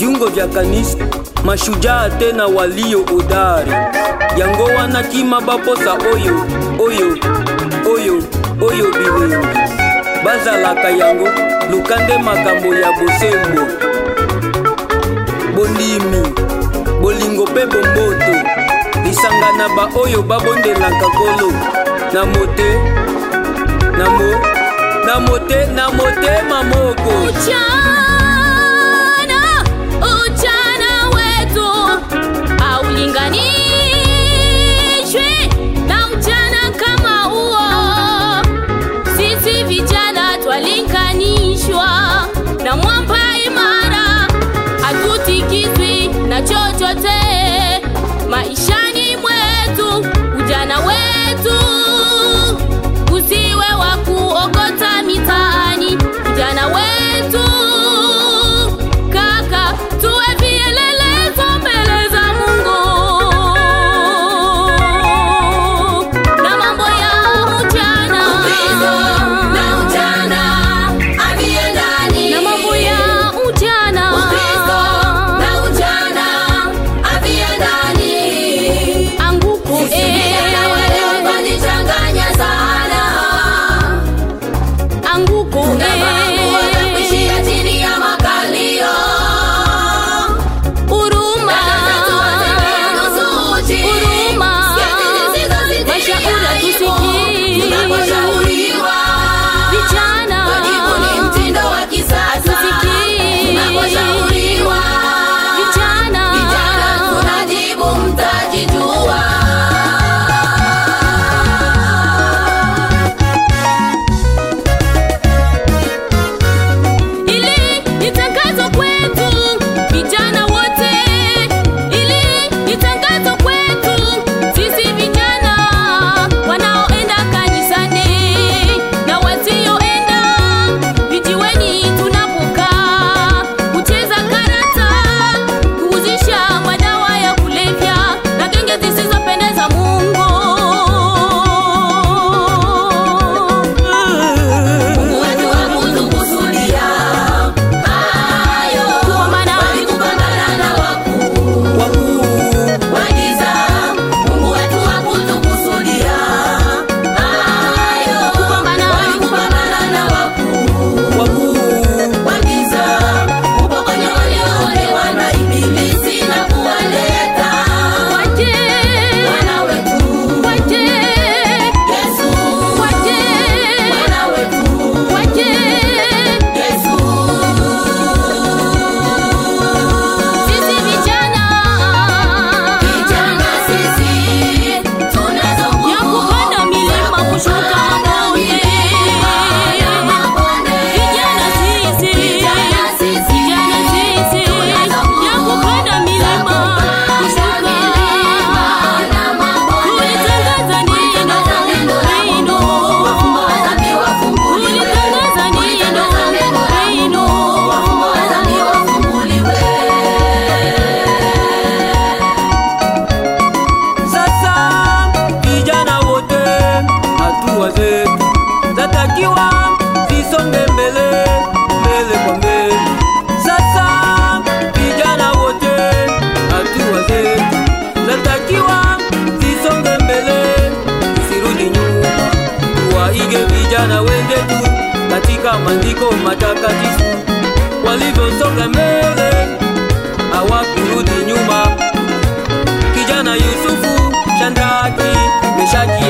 viungo vya kanisa, mashujaa tena walio hodari. Yango wanakima baposa oyo oyo oyo oyo bilengi bazalaka yango lukande makambo ya bosembo bolimi bolingo mpe bomboto lisanga na baoyo babondelaka kolo na mote na mo na mote na motema moko Ucha! silinganishwi na mchana kama huo. Sisi vijana twalinganishwa na mwamba imara, hatutikizwi na chochote maisha alivyosonga mbele awakurudi nyuma kijana yusufu chandaki meshaki